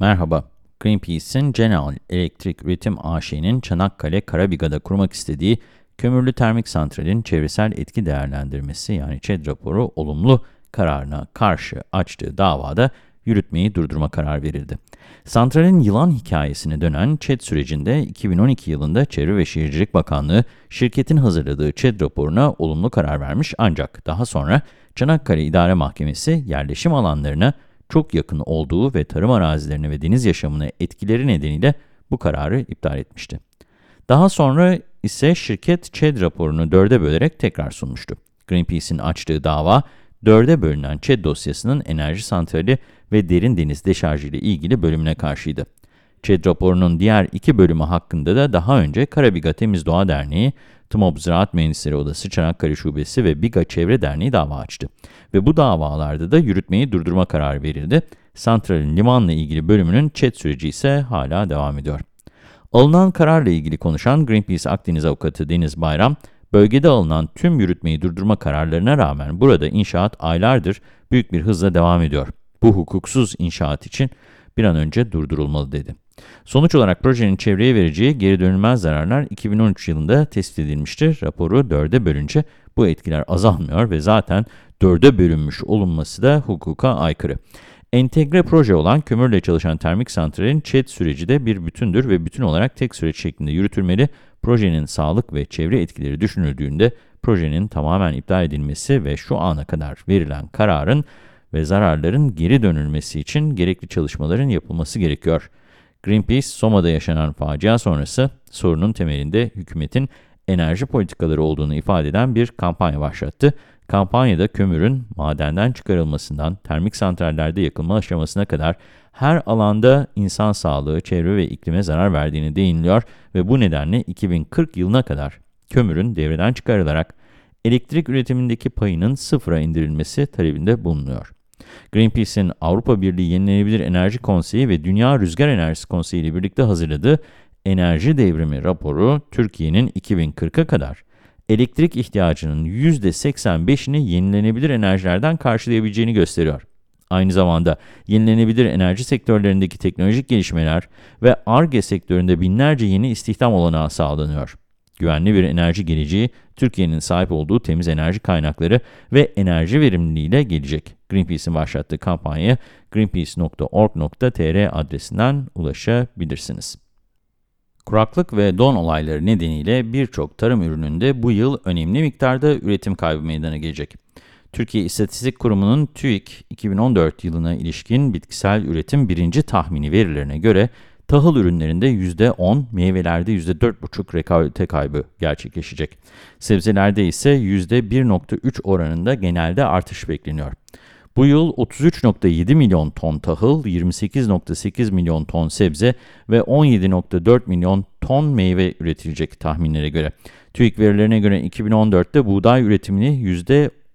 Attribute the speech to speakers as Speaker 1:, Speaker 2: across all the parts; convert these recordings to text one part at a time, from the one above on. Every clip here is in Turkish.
Speaker 1: Merhaba. Greenpeace'in General Elektrik Üretim AŞ'nin Çanakkale Karabiga'da kurmak istediği kömürlü termik santralin çevresel etki değerlendirmesi yani ÇED raporu olumlu kararına karşı açtığı davada yürütmeyi durdurma kararı verildi. Santralin yılan hikayesine dönen ÇED sürecinde 2012 yılında Çevre ve Şehircilik Bakanlığı şirketin hazırladığı ÇED raporuna olumlu karar vermiş ancak daha sonra Çanakkale İdare Mahkemesi yerleşim alanlarına çok yakın olduğu ve tarım arazilerine ve deniz yaşamına etkileri nedeniyle bu kararı iptal etmişti. Daha sonra ise şirket ÇED raporunu dörde bölerek tekrar sunmuştu. Greenpeace'in açtığı dava, dörde bölünen ÇED dosyasının enerji santrali ve derin deniz deşarjı ile ilgili bölümüne karşıydı. ÇED raporunun diğer iki bölümü hakkında da daha önce Karabiga Temiz Doğa Derneği, TMOB Ziraat Mühendisleri Odası Çanakkale Şubesi ve Biga Çevre Derneği dava açtı. Ve bu davalarda da yürütmeyi durdurma kararı verildi. Santralin limanla ilgili bölümünün ÇED süreci ise hala devam ediyor. Alınan kararla ilgili konuşan Greenpeace Akdeniz avukatı Deniz Bayram, bölgede alınan tüm yürütmeyi durdurma kararlarına rağmen burada inşaat aylardır büyük bir hızla devam ediyor. Bu hukuksuz inşaat için bir an önce durdurulmalı dedi. Sonuç olarak projenin çevreye vereceği geri dönülmez zararlar 2013 yılında tespit edilmiştir. Raporu dörde bölünce bu etkiler azalmıyor ve zaten dörde bölünmüş olunması da hukuka aykırı. Entegre proje olan kömürle çalışan termik santralin ÇED süreci de bir bütündür ve bütün olarak tek süreç şeklinde yürütülmeli. Projenin sağlık ve çevre etkileri düşünüldüğünde projenin tamamen iptal edilmesi ve şu ana kadar verilen kararın ve zararların geri dönülmesi için gerekli çalışmaların yapılması gerekiyor. Greenpeace, Soma'da yaşanan facia sonrası sorunun temelinde hükümetin enerji politikaları olduğunu ifade eden bir kampanya başlattı. Kampanyada kömürün madenden çıkarılmasından termik santrallerde yakılma aşamasına kadar her alanda insan sağlığı, çevre ve iklime zarar verdiğini değiniliyor ve bu nedenle 2040 yılına kadar kömürün devreden çıkarılarak elektrik üretimindeki payının sıfıra indirilmesi talebinde bulunuyor. Greenpeace'in Avrupa Birliği Yenilenebilir Enerji Konseyi ve Dünya Rüzgar Enerjisi Konseyi ile birlikte hazırladığı Enerji Devrimi raporu, Türkiye'nin 2040'a kadar elektrik ihtiyacının %85'ini yenilenebilir enerjilerden karşılayabileceğini gösteriyor. Aynı zamanda yenilenebilir enerji sektörlerindeki teknolojik gelişmeler ve ARGE sektöründe binlerce yeni istihdam olanağı sağlanıyor. Güvenli bir enerji geleceği, Türkiye'nin sahip olduğu temiz enerji kaynakları ve enerji verimliliğiyle gelecek. Greenpeace'in başlattığı kampanyaya greenpeace.org.tr adresinden ulaşabilirsiniz. Kuraklık ve don olayları nedeniyle birçok tarım ürününde bu yıl önemli miktarda üretim kaybı meydana gelecek. Türkiye İstatistik Kurumu'nun TÜİK 2014 yılına ilişkin bitkisel üretim birinci tahmini verilerine göre tahıl ürünlerinde %10, meyvelerde %4,5 rekalite kaybı gerçekleşecek. Sebzelerde ise %1,3 oranında genelde artış bekleniyor. Bu yıl 33.7 milyon ton tahıl, 28.8 milyon ton sebze ve 17.4 milyon ton meyve üretilecek tahminlere göre. TÜİK verilerine göre 2014'te buğday üretimini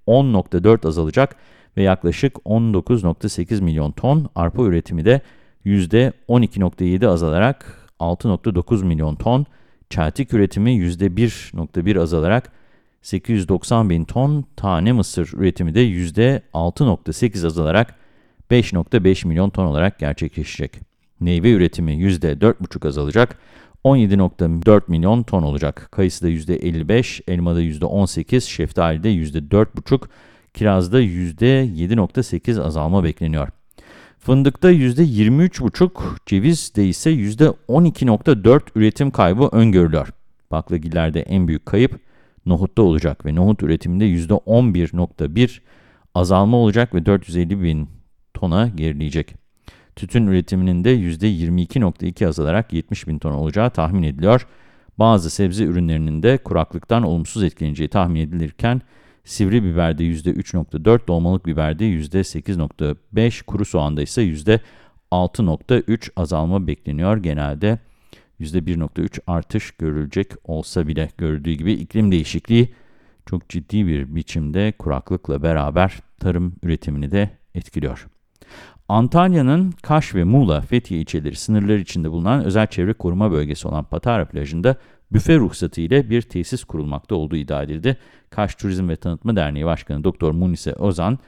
Speaker 1: %10.4 azalacak ve yaklaşık 19.8 milyon ton, arpa üretimi de %12.7 azalarak 6.9 milyon ton, çeltik üretimi %1.1 azalarak 890 bin ton, tane mısır üretimi de %6.8 azalarak 5.5 milyon ton olarak gerçekleşecek. Meyve üretimi %4.5 azalacak, 17.4 milyon ton olacak. Kayısıda %55, elmada %18, şeftalide %4.5, kirazda %7.8 azalma bekleniyor. Fındıkta %23,5, cevizde ise %12,4 üretim kaybı öngörülüyor. Baklagillerde en büyük kayıp nohutta olacak ve nohut üretiminde %11,1 azalma olacak ve 450 bin tona gerileyecek. Tütün üretiminin de %22,2 azalarak 70 bin ton olacağı tahmin ediliyor. Bazı sebze ürünlerinin de kuraklıktan olumsuz etkileneceği tahmin edilirken, sivri biberde %3,4, dolmalık biberde %8,5, kuru soğanda ise %6,3 azalma bekleniyor. Genelde %1,3 artış görülecek olsa bile görüldüğü gibi iklim değişikliği çok ciddi bir biçimde kuraklıkla beraber tarım üretimini de etkiliyor. Antalya'nın Kaş ve Muğla, Fethiye ilçeleri sınırları içinde bulunan özel çevre koruma bölgesi olan Patara plajında büfe ruhsatı ile bir tesis kurulmakta olduğu iddia edildi. Kaş Turizm ve Tanıtma Derneği Başkanı Doktor Munise Ozan,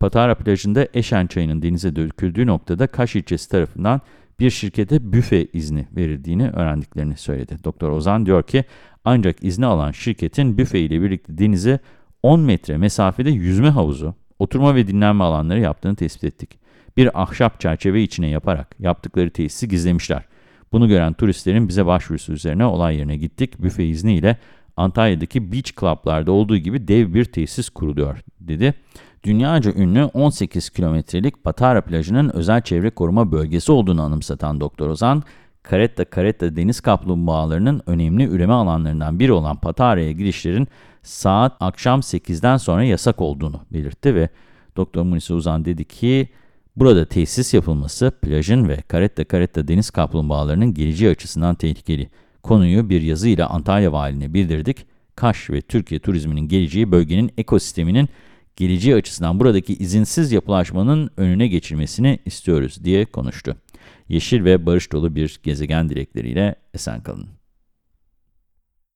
Speaker 1: Patara plajında Eşen çayının denize döküldüğü noktada Kaş ilçesi tarafından bir şirkete büfe izni verildiğini öğrendiklerini söyledi. Doktor Ozan diyor ki ancak izni alan şirketin büfe ile birlikte denize 10 metre mesafede yüzme havuzu, oturma ve dinlenme alanları yaptığını tespit ettik. Bir ahşap çerçeve içine yaparak yaptıkları tesisi gizlemişler. Bunu gören turistlerin bize başvurusu üzerine olay yerine gittik. Büfe izniyle Antalya'daki beach club'larda olduğu gibi dev bir tesis kuruluyor, dedi. Dünyaca ünlü 18 kilometrelik Patara plajının özel çevre koruma bölgesi olduğunu anımsatan Doktor Ozan, Caretta Caretta deniz kaplumbağalarının önemli üreme alanlarından biri olan Patara'ya girişlerin saat akşam 8'den sonra yasak olduğunu belirtti ve Doktor Munisi Uzan dedi ki, burada tesis yapılması plajın ve Caretta Caretta deniz kaplumbağalarının geleceği açısından tehlikeli. Konuyu bir yazıyla Antalya Valiliğine bildirdik. Kaş ve Türkiye turizminin geleceği bölgenin ekosisteminin geleceği açısından buradaki izinsiz yapılaşmanın önüne geçilmesini istiyoruz diye konuştu. Yeşil ve barış dolu bir gezegen dilekleriyle esen kalın.